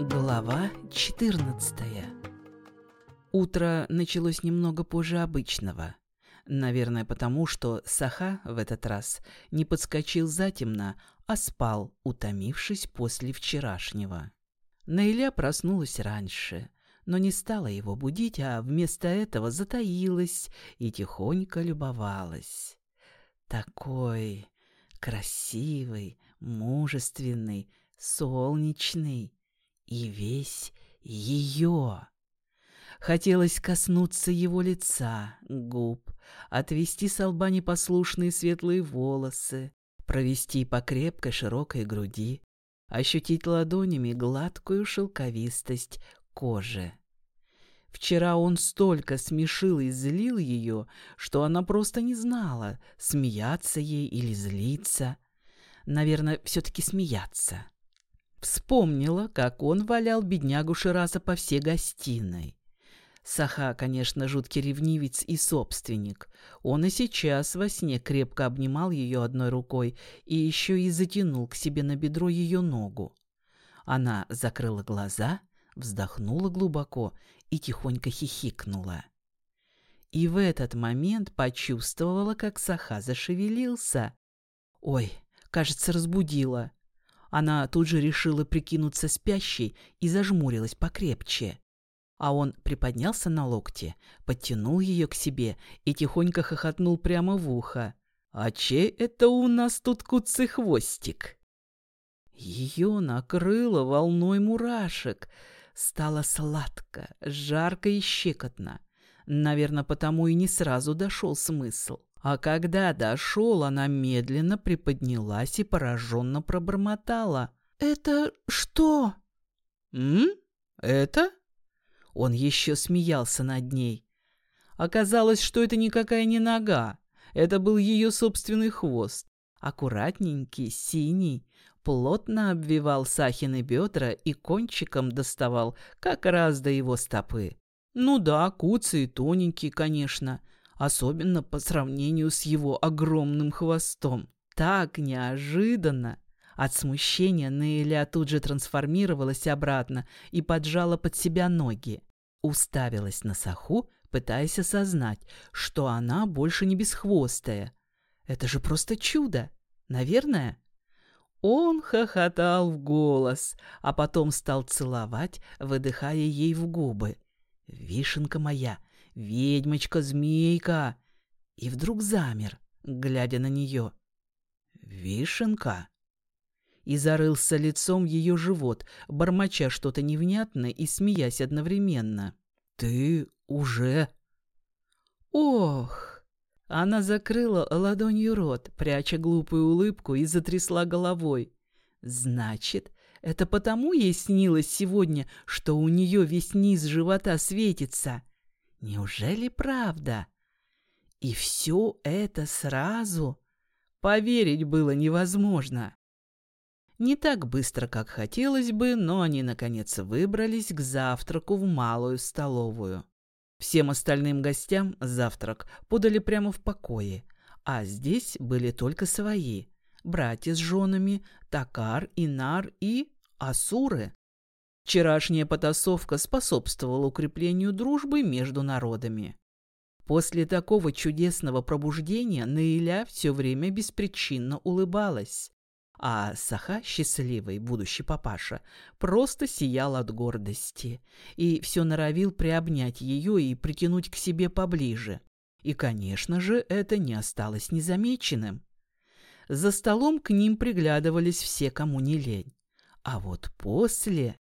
Глава 14 Утро началось немного позже обычного. Наверное, потому что Саха в этот раз не подскочил затемно, а спал, утомившись после вчерашнего. Наиля проснулась раньше, но не стала его будить, а вместо этого затаилась и тихонько любовалась. Такой красивый, мужественный, солнечный и весь ее. Хотелось коснуться его лица, губ, отвести с лба непослушные светлые волосы, провести по крепкой широкой груди, ощутить ладонями гладкую шелковистость кожи. Вчера он столько смешил и злил ее, что она просто не знала, смеяться ей или злиться. Наверное, все-таки смеяться. Вспомнила, как он валял беднягу Шираса по всей гостиной. Саха, конечно, жуткий ревнивец и собственник. Он и сейчас во сне крепко обнимал ее одной рукой и еще и затянул к себе на бедро ее ногу. Она закрыла глаза, вздохнула глубоко и тихонько хихикнула. И в этот момент почувствовала, как Саха зашевелился. Ой, кажется, разбудила. Она тут же решила прикинуться спящей и зажмурилась покрепче. А он приподнялся на локте, подтянул ее к себе и тихонько хохотнул прямо в ухо. «А чей это у нас тут куцый хвостик?» Ее накрыло волной мурашек. Стало сладко, жарко и щекотно. Наверное, потому и не сразу дошел смысл. А когда дошел, она медленно приподнялась и пораженно пробормотала. «Это что?» «М? Это?» Он еще смеялся над ней. Оказалось, что это никакая не нога. Это был ее собственный хвост. Аккуратненький, синий, плотно обвивал Сахины бедра и кончиком доставал как раз до его стопы. Ну да, куцый и тоненький, конечно, особенно по сравнению с его огромным хвостом. Так неожиданно! От смущения Наиля тут же трансформировалась обратно и поджала под себя ноги. Уставилась на Саху, пытаясь осознать, что она больше не бесхвостая. Это же просто чудо, наверное. Он хохотал в голос, а потом стал целовать, выдыхая ей в губы. «Вишенка моя, ведьмочка-змейка!» И вдруг замер, глядя на нее. «Вишенка?» И зарылся лицом в ее живот, бормоча что-то невнятное и смеясь одновременно. «Ты уже...» «Ох!» Она закрыла ладонью рот, пряча глупую улыбку, и затрясла головой. «Значит, это потому ей снилось сегодня, что у нее весь низ живота светится?» Неужели правда? И все это сразу? Поверить было невозможно. Не так быстро, как хотелось бы, но они, наконец, выбрались к завтраку в малую столовую. Всем остальным гостям завтрак подали прямо в покое, а здесь были только свои – братья с женами, Такар, Инар и Асуры. Вчерашняя потасовка способствовала укреплению дружбы между народами. После такого чудесного пробуждения Наиля все время беспричинно улыбалась, а Саха, счастливый будущий папаша, просто сиял от гордости и все норовил приобнять ее и притянуть к себе поближе. И, конечно же, это не осталось незамеченным. За столом к ним приглядывались все, кому не лень. А вот после...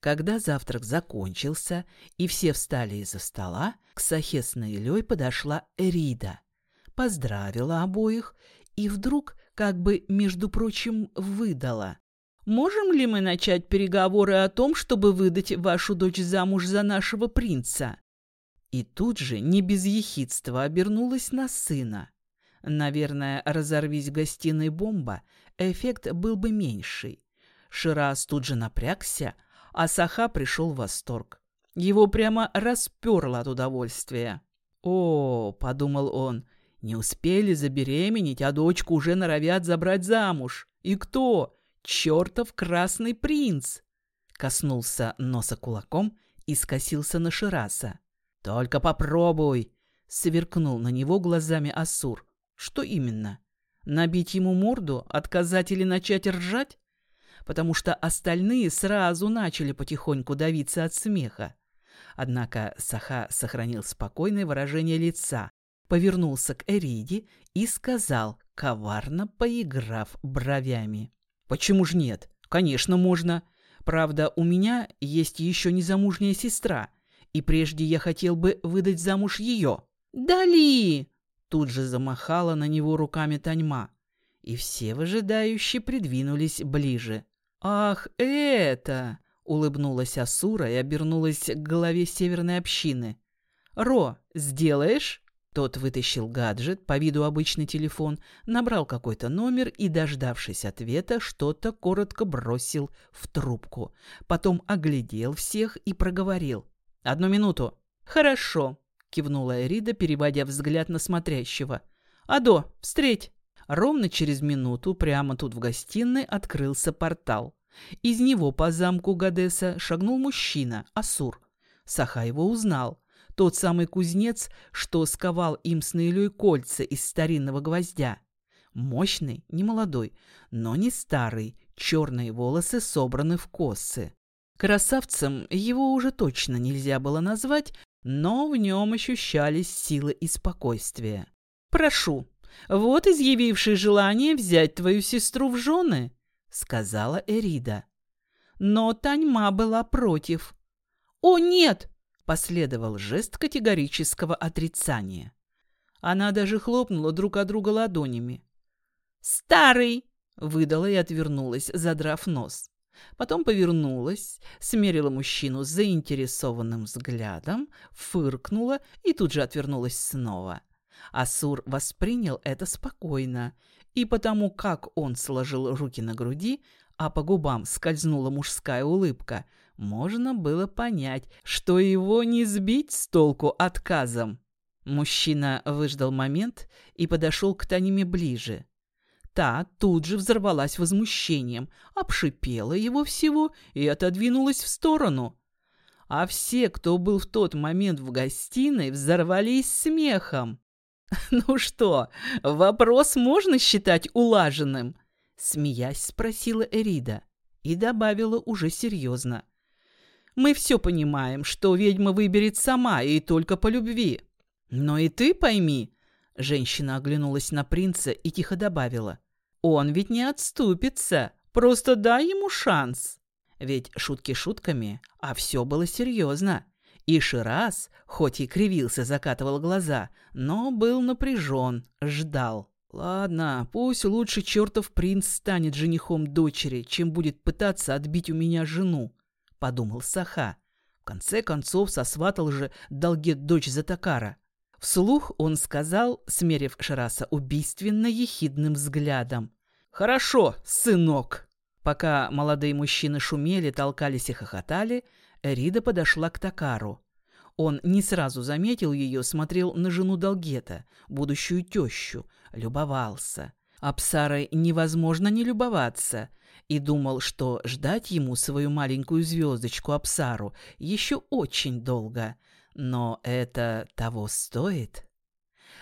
Когда завтрак закончился и все встали из-за стола, к Сахе с Наилей подошла Эрида, поздравила обоих и вдруг, как бы, между прочим, выдала. «Можем ли мы начать переговоры о том, чтобы выдать вашу дочь замуж за нашего принца?» И тут же, не без ехидства, обернулась на сына. Наверное, разорвись гостиной бомба, эффект был бы меньший. Шираз тут же напрягся, а Саха пришел в восторг. Его прямо расперло от удовольствия. «О, — подумал он, — не успели забеременеть, а дочку уже норовят забрать замуж. И кто? Чертов красный принц!» коснулся носа кулаком и скосился на Шираса. «Только попробуй!» — сверкнул на него глазами Асур. «Что именно? Набить ему морду, отказать или начать ржать?» Потому что остальные сразу начали потихоньку давиться от смеха. Однако Саха сохранил спокойное выражение лица, повернулся к Эриде и сказал, коварно поиграв бровями. «Почему ж нет? Конечно, можно. Правда, у меня есть еще незамужняя сестра, и прежде я хотел бы выдать замуж ее». «Дали!» Тут же замахала на него руками Таньма, и все выжидающие придвинулись ближе. «Ах, это!» — улыбнулась Асура и обернулась к голове северной общины. «Ро, сделаешь?» Тот вытащил гаджет, по виду обычный телефон, набрал какой-то номер и, дождавшись ответа, что-то коротко бросил в трубку. Потом оглядел всех и проговорил. «Одну минуту». «Хорошо», — кивнула Эрида, переводя взгляд на смотрящего. «Адо, встреть!» Ровно через минуту прямо тут в гостиной открылся портал. Из него по замку Гадеса шагнул мужчина, Асур. Саха его узнал. Тот самый кузнец, что сковал им с Наилей кольца из старинного гвоздя. Мощный, немолодой, но не старый, черные волосы собраны в косы. Красавцем его уже точно нельзя было назвать, но в нем ощущались силы и спокойствие. «Прошу, вот изъявивший желание взять твою сестру в жены», — сказала Эрида. Но Таньма была против. «О, нет!» Последовал жест категорического отрицания. Она даже хлопнула друг от друга ладонями. «Старый!» — выдала и отвернулась, задрав нос. Потом повернулась, смерила мужчину заинтересованным взглядом, фыркнула и тут же отвернулась снова. Асур воспринял это спокойно, и потому как он сложил руки на груди, а по губам скользнула мужская улыбка, можно было понять, что его не сбить с толку отказом. Мужчина выждал момент и подошел к Таниме ближе. Та тут же взорвалась возмущением, обшипела его всего и отодвинулась в сторону. А все, кто был в тот момент в гостиной, взорвались смехом. «Ну что, вопрос можно считать улаженным?» Смеясь, спросила Эрида и добавила уже серьезно. Мы все понимаем, что ведьма выберет сама и только по любви. Но и ты пойми, женщина оглянулась на принца и тихо добавила. Он ведь не отступится, просто дай ему шанс. Ведь шутки шутками, а все было серьезно. И Шираз, хоть и кривился, закатывал глаза, но был напряжен, ждал. Ладно, пусть лучше чертов принц станет женихом дочери, чем будет пытаться отбить у меня жену. — подумал Саха. В конце концов сосватал же Долгет дочь Затакара. Вслух он сказал, смерив Шараса убийственно ехидным взглядом. «Хорошо, сынок!» Пока молодые мужчины шумели, толкались и хохотали, Эрида подошла к Такару. Он не сразу заметил ее, смотрел на жену Долгета, будущую тещу, любовался. Апсарой невозможно не любоваться и думал, что ждать ему свою маленькую звездочку Апсару еще очень долго, но это того стоит.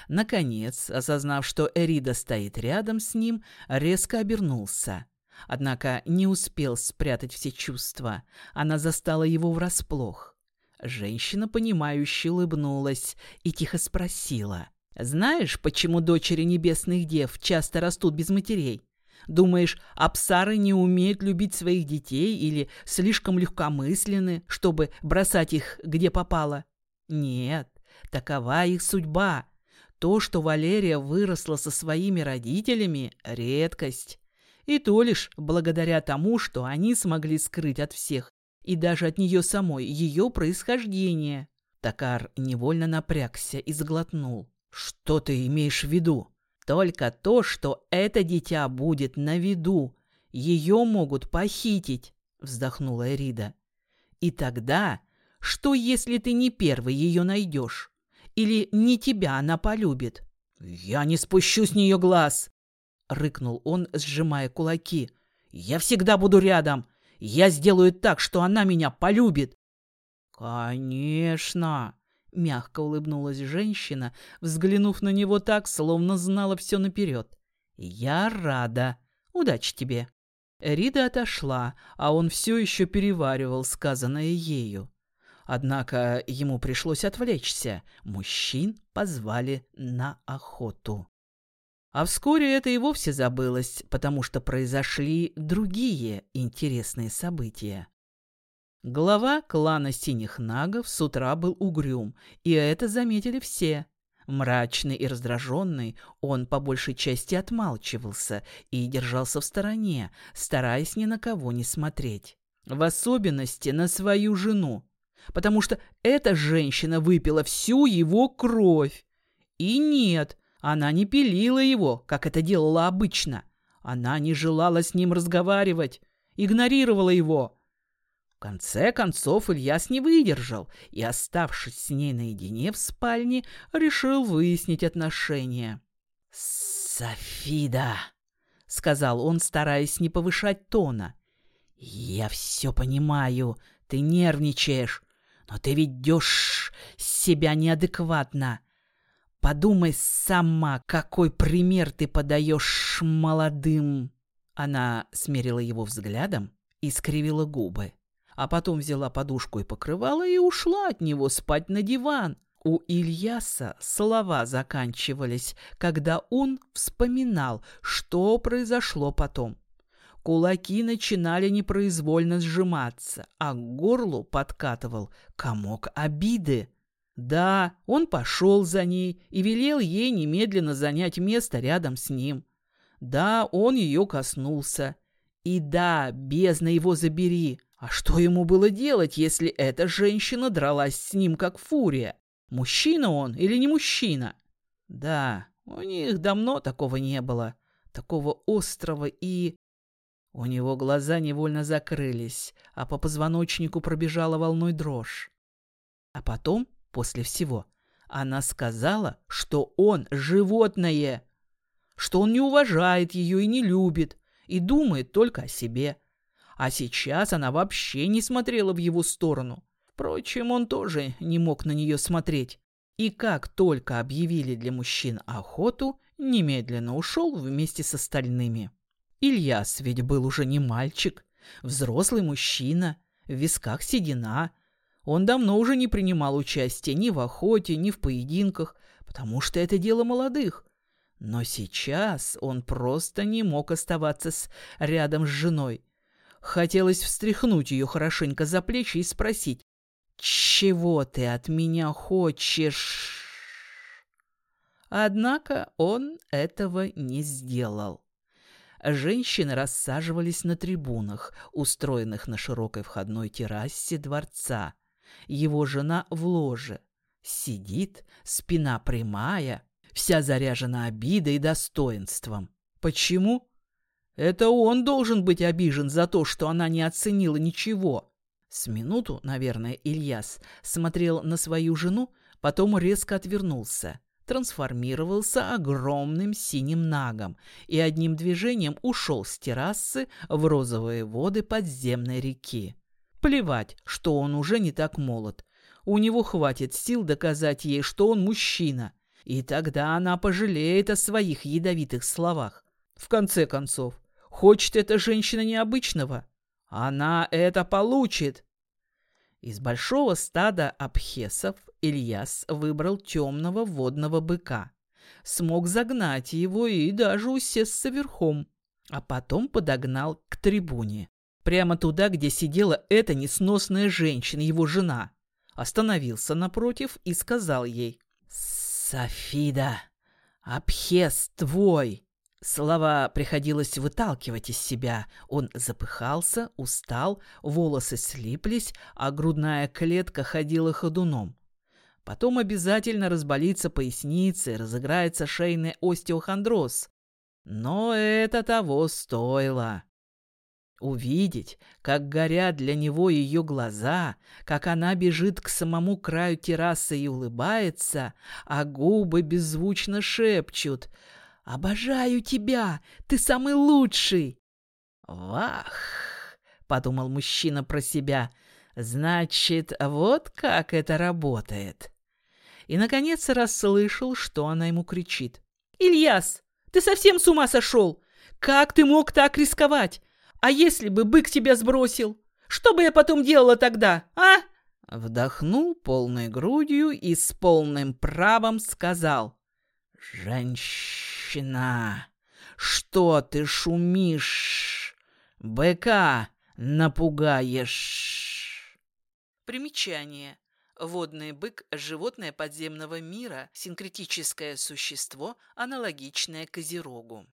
Наконец, осознав, что Эрида стоит рядом с ним, резко обернулся. Однако не успел спрятать все чувства. Она застала его врасплох. Женщина, понимающе улыбнулась и тихо спросила. «Знаешь, почему дочери небесных дев часто растут без матерей? Думаешь, апсары не умеют любить своих детей или слишком легкомысленны, чтобы бросать их где попало? Нет, такова их судьба. То, что Валерия выросла со своими родителями – редкость. И то лишь благодаря тому, что они смогли скрыть от всех и даже от нее самой ее происхождение. Такар невольно напрягся и сглотнул. «Что ты имеешь в виду?» Только то, что это дитя будет на виду. Ее могут похитить, вздохнула Эрида. И тогда, что если ты не первый ее найдешь? Или не тебя она полюбит? Я не спущу с нее глаз, рыкнул он, сжимая кулаки. Я всегда буду рядом. Я сделаю так, что она меня полюбит. Конечно, мягко улыбнулась женщина, взглянув на него так, словно знала все наперед. Я рада. Удачи тебе. Рида отошла, а он все еще переваривал сказанное ею. Однако ему пришлось отвлечься. Мужчин позвали на охоту. А вскоре это и вовсе забылось, потому что произошли другие интересные события. Глава клана Синих Нагов с утра был угрюм, и это заметили все. Мрачный и раздраженный, он по большей части отмалчивался и держался в стороне, стараясь ни на кого не смотреть. В особенности на свою жену, потому что эта женщина выпила всю его кровь. И нет, она не пилила его, как это делала обычно. Она не желала с ним разговаривать, игнорировала его. В конце концов Ильяс не выдержал и, оставшись с ней наедине в спальне, решил выяснить отношения. «Софида!» — сказал он, стараясь не повышать тона. «Я все понимаю, ты нервничаешь, но ты ведешь себя неадекватно. Подумай сама, какой пример ты подаешь молодым. Она смерила его взглядом и скривила губы. А потом взяла подушку и покрывала и ушла от него спать на диван. У Ильяса слова заканчивались, когда он вспоминал, что произошло потом. Кулаки начинали непроизвольно сжиматься, а к горлу подкатывал комок обиды. Да, он пошел за ней и велел ей немедленно занять место рядом с ним. Да, он ее коснулся. И да, бездна его забери. А что ему было делать, если эта женщина дралась с ним как фурия? Мужчина он или не мужчина? Да, у них давно такого не было. Такого острого и у него глаза невольно закрылись, а по позвоночнику пробежала волной дрожь. А потом, после всего, она сказала, что он животное, что он не уважает ее и не любит, и думает только о себе. А сейчас она вообще не смотрела в его сторону. Впрочем, он тоже не мог на нее смотреть. И как только объявили для мужчин охоту, немедленно ушел вместе с остальными. Ильяс ведь был уже не мальчик, взрослый мужчина, в висках седина. Он давно уже не принимал участия ни в охоте, ни в поединках, потому что это дело молодых. Но сейчас он просто не мог оставаться с... рядом с женой. Хотелось встряхнуть ее хорошенько за плечи и спросить, «Чего ты от меня хочешь?» Однако он этого не сделал. Женщины рассаживались на трибунах, устроенных на широкой входной террасе дворца. Его жена в ложе. Сидит, спина прямая, вся заряжена обидой и достоинством. Почему? Это он должен быть обижен за то, что она не оценила ничего. С минуту, наверное, Ильяс смотрел на свою жену, потом резко отвернулся трансформировался огромным синим нагом и одним движением ушел с террасы в розовые воды подземной реки. Плевать, что он уже не так молод. У него хватит сил доказать ей, что он мужчина. И тогда она пожалеет о своих ядовитых словах. В конце концов, хочет эта женщина необычного. Она это получит. Из большого стада абхесов Ильяс выбрал темного водного быка. Смог загнать его и даже усесться верхом. А потом подогнал к трибуне. Прямо туда, где сидела эта несносная женщина, его жена. Остановился напротив и сказал ей. «Софида, Абхес твой!» Слова приходилось выталкивать из себя. Он запыхался, устал, волосы слиплись, а грудная клетка ходила ходуном. Потом обязательно разболится поясница разыграется шейный остеохондроз. Но это того стоило. Увидеть, как горят для него ее глаза, как она бежит к самому краю террасы и улыбается, а губы беззвучно шепчут «Обожаю тебя! Ты самый лучший!» «Вах!» подумал мужчина про себя. Значит, вот как это работает. И, наконец, расслышал, что она ему кричит. «Ильяс, ты совсем с ума сошел? Как ты мог так рисковать? А если бы бык тебя сбросил? Что бы я потом делала тогда, а?» Вдохнул полной грудью и с полным правом сказал. «Женщина, что ты шумишь? Быка напугаешь!» Примечание. Водный бык – животное подземного мира, синкретическое существо, аналогичное козерогу.